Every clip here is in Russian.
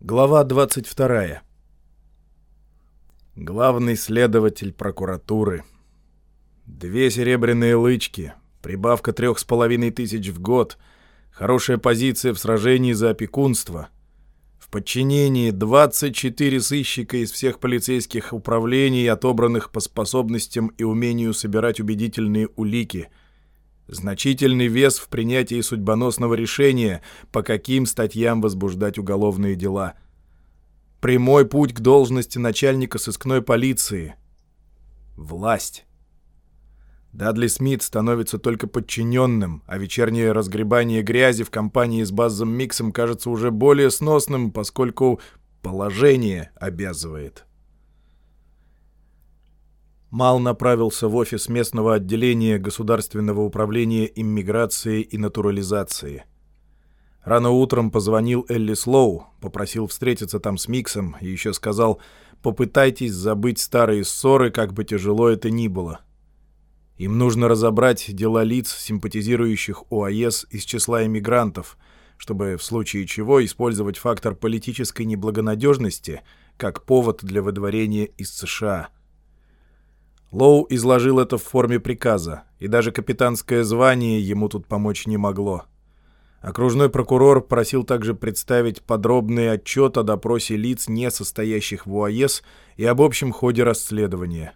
Глава 22. Главный следователь прокуратуры. Две серебряные лычки, прибавка трех с половиной тысяч в год, хорошая позиция в сражении за опекунство. В подчинении 24 сыщика из всех полицейских управлений, отобранных по способностям и умению собирать убедительные улики — Значительный вес в принятии судьбоносного решения, по каким статьям возбуждать уголовные дела. Прямой путь к должности начальника сыскной полиции. Власть. Дадли Смит становится только подчиненным, а вечернее разгребание грязи в компании с Баззом Миксом кажется уже более сносным, поскольку положение обязывает. Мал направился в офис местного отделения Государственного управления иммиграции и натурализации. Рано утром позвонил Элли Слоу, попросил встретиться там с Миксом и еще сказал «попытайтесь забыть старые ссоры, как бы тяжело это ни было». Им нужно разобрать дела лиц, симпатизирующих ОАЭС из числа иммигрантов, чтобы в случае чего использовать фактор политической неблагонадежности как повод для выдворения из США – Лоу изложил это в форме приказа, и даже капитанское звание ему тут помочь не могло. Окружной прокурор просил также представить подробный отчет о допросе лиц, не состоящих в УАЭС, и об общем ходе расследования.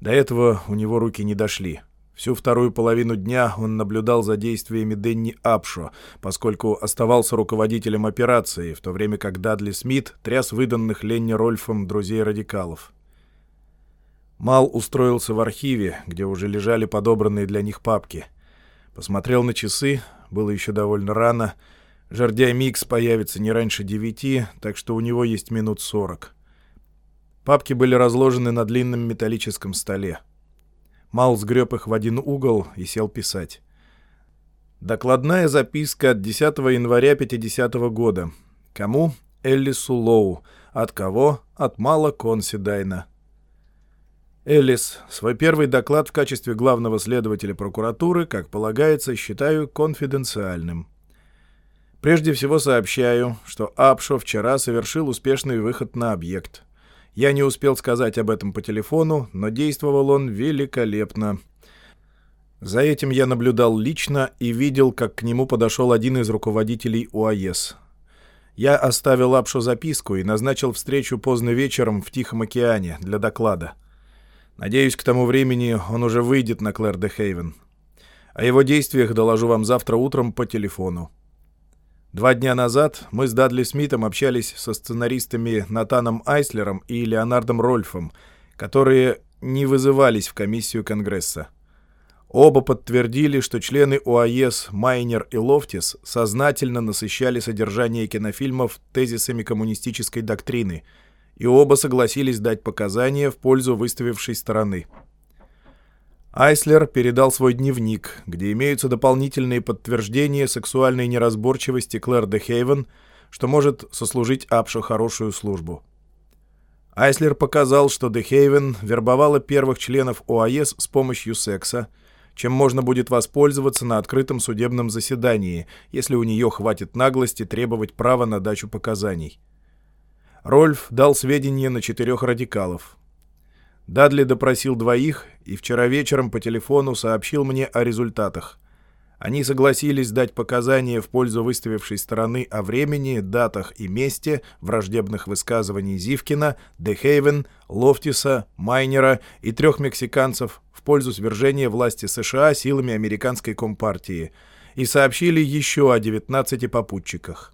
До этого у него руки не дошли. Всю вторую половину дня он наблюдал за действиями Денни Апшо, поскольку оставался руководителем операции, в то время как Дадли Смит тряс выданных Ленни Рольфом друзей радикалов. Мал устроился в архиве, где уже лежали подобранные для них папки. Посмотрел на часы, было еще довольно рано. Жардяй Микс появится не раньше девяти, так что у него есть минут сорок. Папки были разложены на длинном металлическом столе. Мал сгреб их в один угол и сел писать. Докладная записка от 10 января 50 -го года. Кому? Эллису Лоу. От кого? От Мала Консидайна. Эллис, свой первый доклад в качестве главного следователя прокуратуры, как полагается, считаю конфиденциальным. Прежде всего сообщаю, что Апшо вчера совершил успешный выход на объект. Я не успел сказать об этом по телефону, но действовал он великолепно. За этим я наблюдал лично и видел, как к нему подошел один из руководителей УАЭС. Я оставил Апшо записку и назначил встречу поздно вечером в Тихом океане для доклада. Надеюсь, к тому времени он уже выйдет на Клэр де Хейвен. О его действиях доложу вам завтра утром по телефону. Два дня назад мы с Дадли Смитом общались со сценаристами Натаном Айслером и Леонардом Рольфом, которые не вызывались в комиссию Конгресса. Оба подтвердили, что члены ОАЭС Майнер и Лофтис сознательно насыщали содержание кинофильмов тезисами коммунистической доктрины – и оба согласились дать показания в пользу выставившей стороны. Айслер передал свой дневник, где имеются дополнительные подтверждения сексуальной неразборчивости Клэр де Хейвен, что может сослужить Апшу хорошую службу. Айслер показал, что де Хейвен вербовала первых членов ОАЭС с помощью секса, чем можно будет воспользоваться на открытом судебном заседании, если у нее хватит наглости требовать права на дачу показаний. Рольф дал сведения на четырех радикалов. Дадли допросил двоих и вчера вечером по телефону сообщил мне о результатах. Они согласились дать показания в пользу выставившей стороны о времени, датах и месте враждебных высказываний Зивкина, Дехейвен, Лофтиса, Майнера и трех мексиканцев в пользу свержения власти США силами американской компартии и сообщили еще о 19 попутчиках.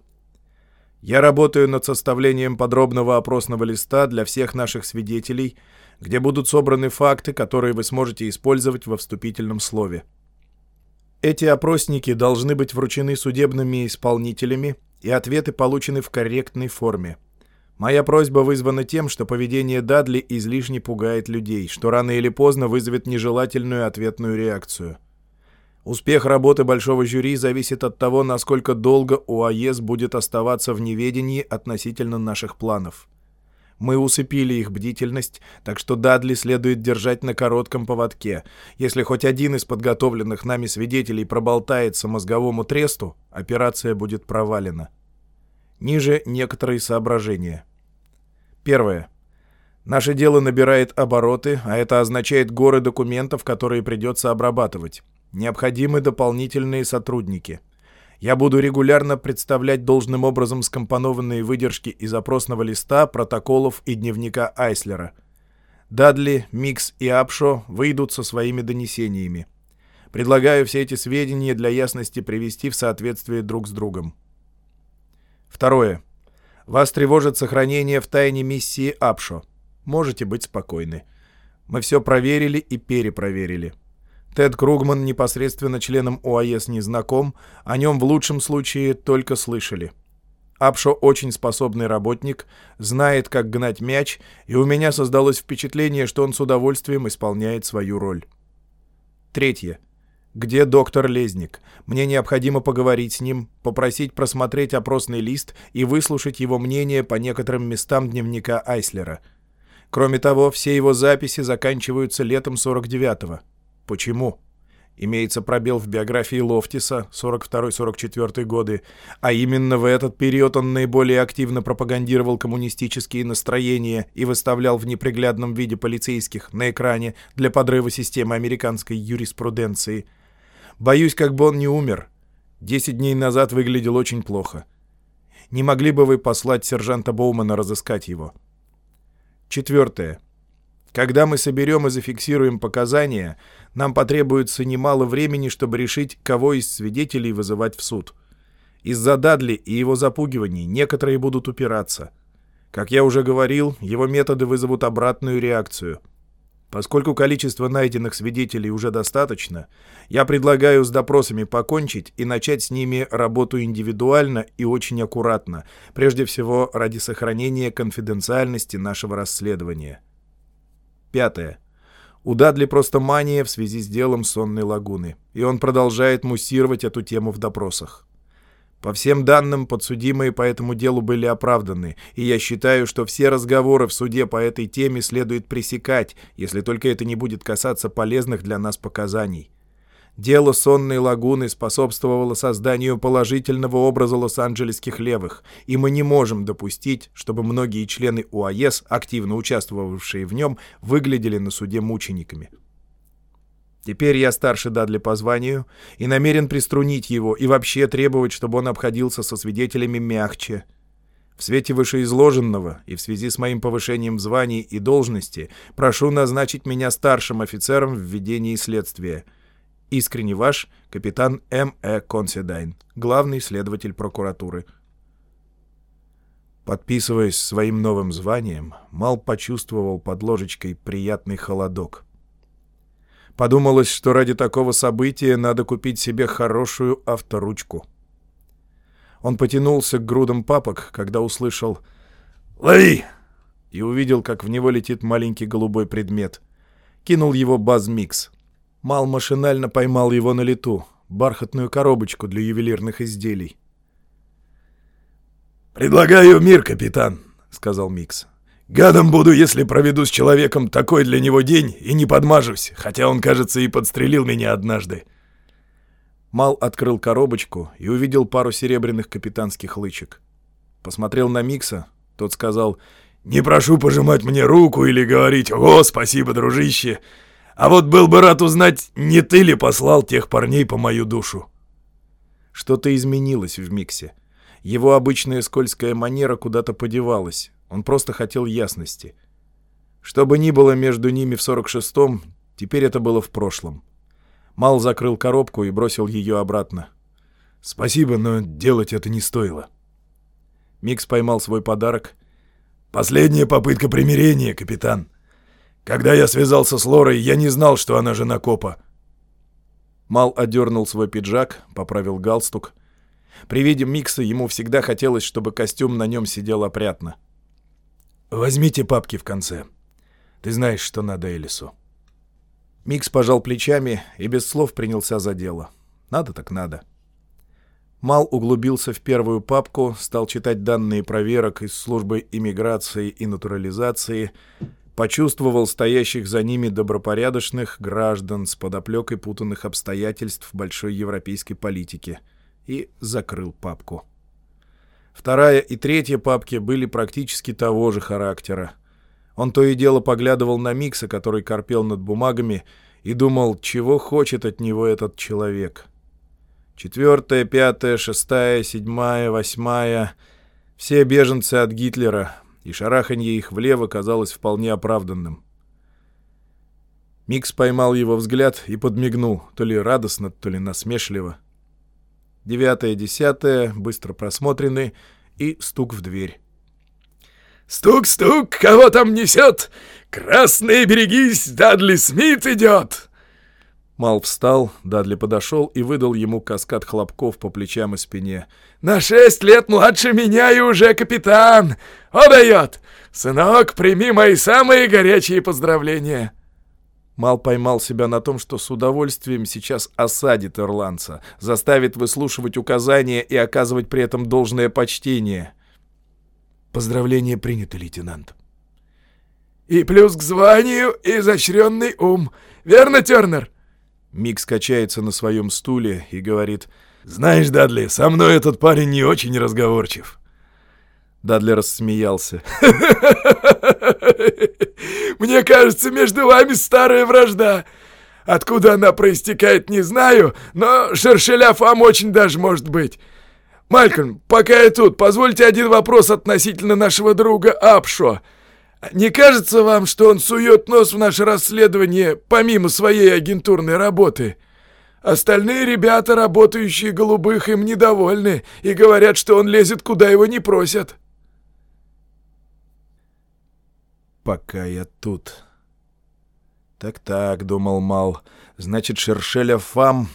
Я работаю над составлением подробного опросного листа для всех наших свидетелей, где будут собраны факты, которые вы сможете использовать во вступительном слове. Эти опросники должны быть вручены судебными исполнителями, и ответы получены в корректной форме. Моя просьба вызвана тем, что поведение Дадли излишне пугает людей, что рано или поздно вызовет нежелательную ответную реакцию. Успех работы большого жюри зависит от того, насколько долго ОАЕС будет оставаться в неведении относительно наших планов. Мы усыпили их бдительность, так что Дадли следует держать на коротком поводке. Если хоть один из подготовленных нами свидетелей проболтается мозговому тресту, операция будет провалена. Ниже некоторые соображения. Первое. Наше дело набирает обороты, а это означает горы документов, которые придется обрабатывать. Необходимы дополнительные сотрудники. Я буду регулярно представлять должным образом скомпонованные выдержки из опросного листа, протоколов и дневника Айслера. Дадли, Микс и Апшо выйдут со своими донесениями. Предлагаю все эти сведения для ясности привести в соответствие друг с другом. Второе. Вас тревожит сохранение в тайне миссии Апшо. Можете быть спокойны. Мы все проверили и перепроверили. Тед Кругман непосредственно членом ОАЭС не знаком, о нем в лучшем случае только слышали. Апшо очень способный работник, знает, как гнать мяч, и у меня создалось впечатление, что он с удовольствием исполняет свою роль. Третье. Где доктор Лезник? Мне необходимо поговорить с ним, попросить просмотреть опросный лист и выслушать его мнение по некоторым местам дневника Айслера. Кроме того, все его записи заканчиваются летом 49-го. Почему? Имеется пробел в биографии Лофтиса 42-44 годы, а именно в этот период он наиболее активно пропагандировал коммунистические настроения и выставлял в неприглядном виде полицейских на экране для подрыва системы американской юриспруденции. Боюсь, как бы он не умер. Десять дней назад выглядел очень плохо. Не могли бы вы послать сержанта Боумана разыскать его? Четвертое. Когда мы соберем и зафиксируем показания, нам потребуется немало времени, чтобы решить, кого из свидетелей вызывать в суд. Из-за Дадли и его запугиваний некоторые будут упираться. Как я уже говорил, его методы вызовут обратную реакцию. Поскольку количество найденных свидетелей уже достаточно, я предлагаю с допросами покончить и начать с ними работу индивидуально и очень аккуратно, прежде всего ради сохранения конфиденциальности нашего расследования. Пятое. У Дадли просто мания в связи с делом сонной лагуны, и он продолжает муссировать эту тему в допросах. По всем данным, подсудимые по этому делу были оправданы, и я считаю, что все разговоры в суде по этой теме следует пресекать, если только это не будет касаться полезных для нас показаний. Дело сонной лагуны способствовало созданию положительного образа лос-анджелесских левых, и мы не можем допустить, чтобы многие члены УАЕС, активно участвовавшие в нем, выглядели на суде мучениками. Теперь я старше Дадли по званию и намерен приструнить его и вообще требовать, чтобы он обходился со свидетелями мягче. В свете вышеизложенного и в связи с моим повышением в звании и должности прошу назначить меня старшим офицером в ведении следствия — Искренне ваш, капитан М. Э. Конседайн, главный следователь прокуратуры. Подписываясь своим новым званием, Мал почувствовал под ложечкой приятный холодок. Подумалось, что ради такого события надо купить себе хорошую авторучку. Он потянулся к грудам папок, когда услышал «Лови!» и увидел, как в него летит маленький голубой предмет. Кинул его базмикс. Мал машинально поймал его на лету, бархатную коробочку для ювелирных изделий. «Предлагаю мир, капитан», — сказал Микс. «Гадом буду, если проведу с человеком такой для него день и не подмажусь, хотя он, кажется, и подстрелил меня однажды». Мал открыл коробочку и увидел пару серебряных капитанских лычек. Посмотрел на Микса, тот сказал «Не прошу пожимать мне руку или говорить «О, спасибо, дружище», а вот был бы рад узнать, не ты ли послал тех парней по мою душу. Что-то изменилось в Миксе. Его обычная скользкая манера куда-то подевалась. Он просто хотел ясности. Что бы ни было между ними в 46-м, теперь это было в прошлом. Мал закрыл коробку и бросил ее обратно. «Спасибо, но делать это не стоило». Микс поймал свой подарок. «Последняя попытка примирения, капитан. Когда я связался с Лорой, я не знал, что она жена копа. Мал одернул свой пиджак, поправил галстук. При виде Микса ему всегда хотелось, чтобы костюм на нем сидел опрятно. «Возьмите папки в конце. Ты знаешь, что надо Элису». Микс пожал плечами и без слов принялся за дело. Надо так надо. Мал углубился в первую папку, стал читать данные проверок из службы иммиграции и натурализации — почувствовал стоящих за ними добропорядочных граждан с подоплекой путанных обстоятельств большой европейской политики и закрыл папку. Вторая и третья папки были практически того же характера. Он то и дело поглядывал на Микса, который корпел над бумагами, и думал, чего хочет от него этот человек. Четвертая, пятая, шестая, седьмая, восьмая — все беженцы от Гитлера, и шараханье их влево казалось вполне оправданным. Микс поймал его взгляд и подмигнул, то ли радостно, то ли насмешливо. Девятая, десятая быстро просмотрены, и стук в дверь. «Стук-стук, кого там несет? Красные берегись, Дадли Смит идет!» Мал встал, Дадли подошел и выдал ему каскад хлопков по плечам и спине. «На шесть лет младше меня и уже капитан! О, дает! Сынок, прими мои самые горячие поздравления!» Мал поймал себя на том, что с удовольствием сейчас осадит ирландца, заставит выслушивать указания и оказывать при этом должное почтение. «Поздравление принято, лейтенант». «И плюс к званию изощренный ум. Верно, Тернер?» Мик скачается на своем стуле и говорит, «Знаешь, Дадли, со мной этот парень не очень разговорчив». Дадли рассмеялся. «Мне кажется, между вами старая вражда. Откуда она проистекает, не знаю, но шершеля вам очень даже может быть. Малькольм, пока я тут, позвольте один вопрос относительно нашего друга Апшо. Не кажется вам, что он сует нос в наше расследование помимо своей агентурной работы? Остальные ребята, работающие голубых, им недовольны и говорят, что он лезет, куда его не просят». «Пока я тут». «Так-так», — думал Мал, — «значит, Шершеля Фам...»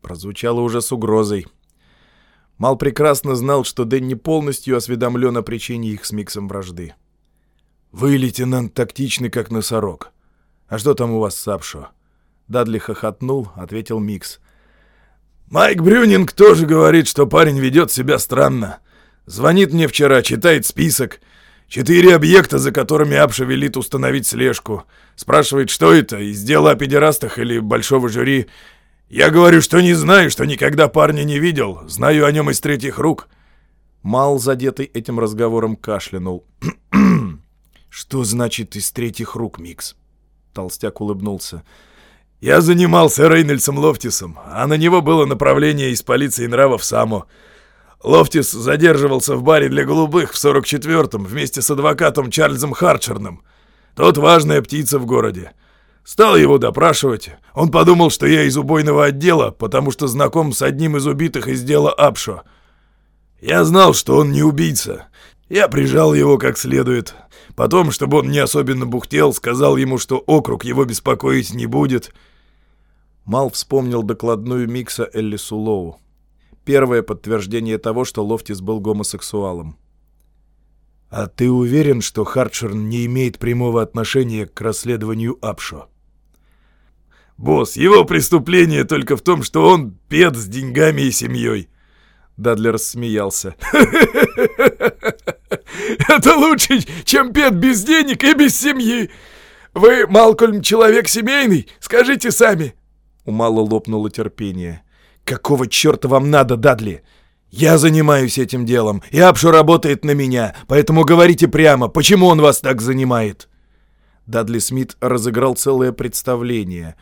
Прозвучало уже с угрозой. Мал прекрасно знал, что Дэнни полностью осведомлен о причине их с Миксом вражды. «Вы, лейтенант, тактичный, как носорог. А что там у вас с Апшо?» Дадли хохотнул, ответил Микс. «Майк Брюнинг тоже говорит, что парень ведет себя странно. Звонит мне вчера, читает список. Четыре объекта, за которыми Апшо велит установить слежку. Спрашивает, что это, из дела о педерастах или большого жюри. Я говорю, что не знаю, что никогда парня не видел. Знаю о нем из третьих рук. Мал, задетый этим разговором, кашлянул. «Что значит из третьих рук, Микс?» Толстяк улыбнулся. «Я занимался Рейнольдсом Лофтисом, а на него было направление из полиции нравов Само. Лофтис задерживался в баре для голубых в 44-м вместе с адвокатом Чарльзом Хартшорном. Тот важная птица в городе. Стал его допрашивать. Он подумал, что я из убойного отдела, потому что знаком с одним из убитых из дела Апшо. Я знал, что он не убийца. Я прижал его как следует. Потом, чтобы он не особенно бухтел, сказал ему, что округ его беспокоить не будет. Мал вспомнил докладную Микса Элли Сулоу. Первое подтверждение того, что Лофтис был гомосексуалом. «А ты уверен, что Хартшерн не имеет прямого отношения к расследованию Апшо?» «Босс, его преступление только в том, что он пед с деньгами и семьей». Дадлер смеялся. «Это лучше, чем пед без денег и без семьи. Вы, Малкольм, человек семейный? Скажите сами». У Мала лопнуло терпение. «Какого черта вам надо, Дадли? Я занимаюсь этим делом, и Апшу работает на меня, поэтому говорите прямо, почему он вас так занимает?» Дадли Смит разыграл целое представление.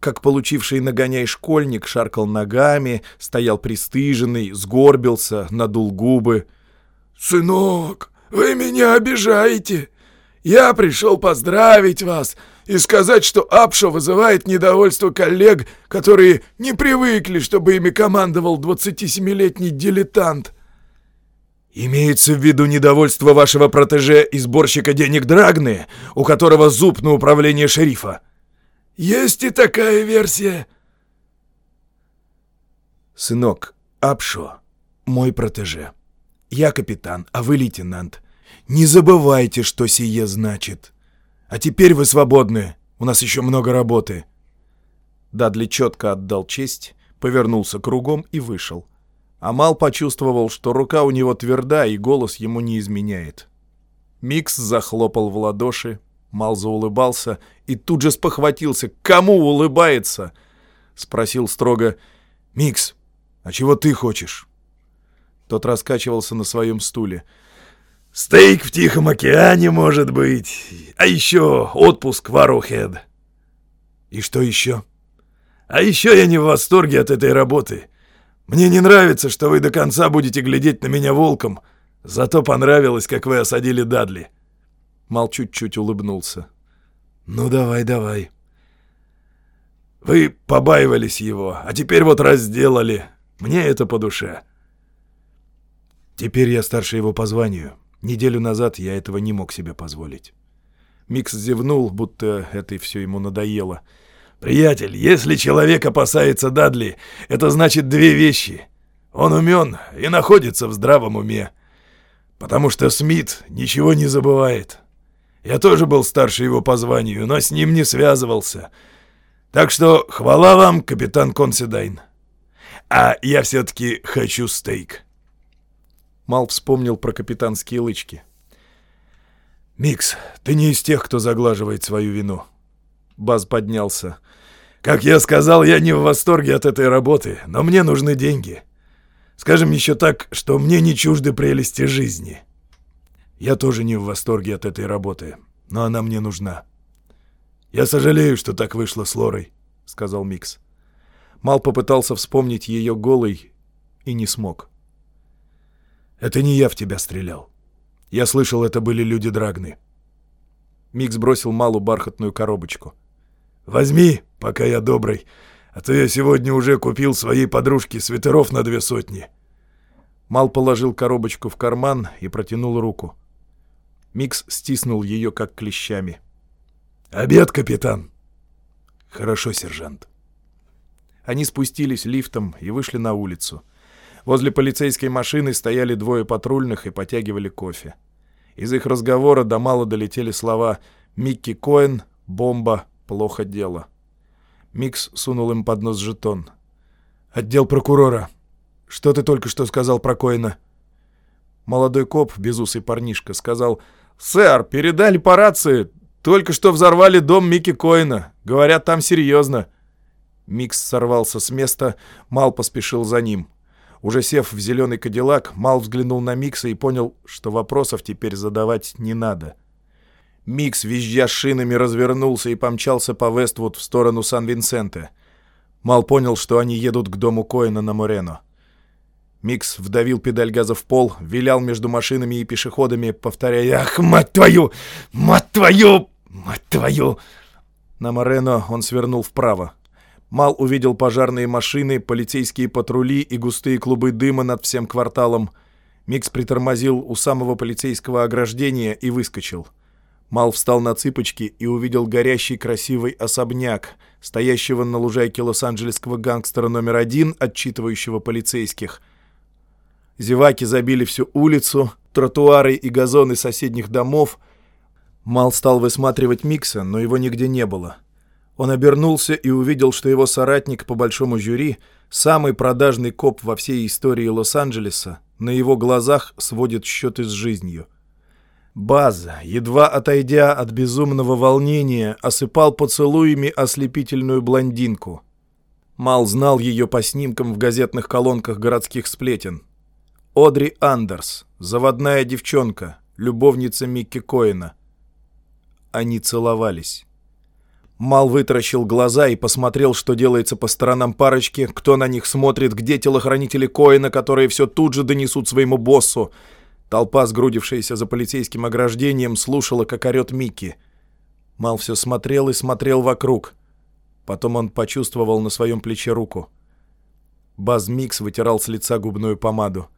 Как получивший нагоняй школьник шаркал ногами, стоял пристыженный, сгорбился, надул губы. «Сынок, вы меня обижаете!» Я пришел поздравить вас и сказать, что Апша вызывает недовольство коллег, которые не привыкли, чтобы ими командовал 27-летний дилетант. Имеется в виду недовольство вашего протеже и сборщика денег Драгны, у которого зуб на управление шерифа. Есть и такая версия. Сынок, Апшо, мой протеже. Я капитан, а вы лейтенант. Не забывайте, что сие значит. А теперь вы свободны. У нас еще много работы». Дадли четко отдал честь, повернулся кругом и вышел. А Мал почувствовал, что рука у него тверда и голос ему не изменяет. Микс захлопал в ладоши, Мал заулыбался и тут же спохватился. «Кому улыбается?» — спросил строго. «Микс, а чего ты хочешь?» Тот раскачивался на своем стуле. «Стейк в Тихом океане, может быть. А еще отпуск в Арухед». «И что еще?» «А еще я не в восторге от этой работы. Мне не нравится, что вы до конца будете глядеть на меня волком. Зато понравилось, как вы осадили Дадли». Мал чуть-чуть улыбнулся. «Ну давай, давай». «Вы побаивались его, а теперь вот разделали. Мне это по душе». «Теперь я старше его по званию. Неделю назад я этого не мог себе позволить». Микс зевнул, будто это все ему надоело. «Приятель, если человек опасается Дадли, это значит две вещи. Он умен и находится в здравом уме. Потому что Смит ничего не забывает. Я тоже был старше его по званию, но с ним не связывался. Так что хвала вам, капитан Консидайн. А я все-таки хочу стейк». Мал вспомнил про капитанские лычки. «Микс, ты не из тех, кто заглаживает свою вину». Баз поднялся. «Как я сказал, я не в восторге от этой работы, но мне нужны деньги. Скажем еще так, что мне не чужды прелести жизни. Я тоже не в восторге от этой работы, но она мне нужна. Я сожалею, что так вышло с Лорой», — сказал Микс. Мал попытался вспомнить ее голой и не смог. Это не я в тебя стрелял. Я слышал, это были люди Драгны. Микс бросил Малу бархатную коробочку. «Возьми, пока я добрый, а то я сегодня уже купил своей подружке свитеров на две сотни». Мал положил коробочку в карман и протянул руку. Микс стиснул ее как клещами. «Обед, капитан!» «Хорошо, сержант». Они спустились лифтом и вышли на улицу. Возле полицейской машины стояли двое патрульных и потягивали кофе. Из их разговора до мало долетели слова «Микки Коэн», «Бомба», «Плохо дело». Микс сунул им под нос жетон. «Отдел прокурора. Что ты только что сказал про Коэна?» Молодой коп, безусый парнишка, сказал «Сэр, передали по рации. Только что взорвали дом Микки Коэна. Говорят, там серьезно». Микс сорвался с места, Мал поспешил за ним. Уже сев в зеленый кадиллак, Мал взглянул на Микса и понял, что вопросов теперь задавать не надо. Микс, визжа шинами, развернулся и помчался по Вествуд в сторону Сан-Винсенте. Мал понял, что они едут к дому Коэна на Морено. Микс вдавил педаль газа в пол, вилял между машинами и пешеходами, повторяя «Ах, мать твою! Мать твою! Мать твою!» На Морено он свернул вправо. Мал увидел пожарные машины, полицейские патрули и густые клубы дыма над всем кварталом. Микс притормозил у самого полицейского ограждения и выскочил. Мал встал на цыпочки и увидел горящий красивый особняк, стоящего на лужайке лос-анджелесского гангстера номер один, отчитывающего полицейских. Зеваки забили всю улицу, тротуары и газоны соседних домов. Мал стал высматривать Микса, но его нигде не было. — он обернулся и увидел, что его соратник по большому жюри, самый продажный коп во всей истории Лос-Анджелеса, на его глазах сводит счеты с жизнью. База, едва отойдя от безумного волнения, осыпал поцелуями ослепительную блондинку. Мал знал ее по снимкам в газетных колонках городских сплетен. Одри Андерс, заводная девчонка, любовница Микки Коэна. Они целовались. Мал вытаращил глаза и посмотрел, что делается по сторонам парочки, кто на них смотрит, где телохранители Коина, которые все тут же донесут своему боссу. Толпа, сгрудившаяся за полицейским ограждением, слушала, как орет Микки. Мал все смотрел и смотрел вокруг. Потом он почувствовал на своем плече руку. Баз Микс вытирал с лица губную помаду.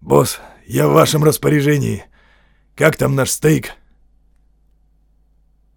«Босс, я в вашем распоряжении. Как там наш стейк?»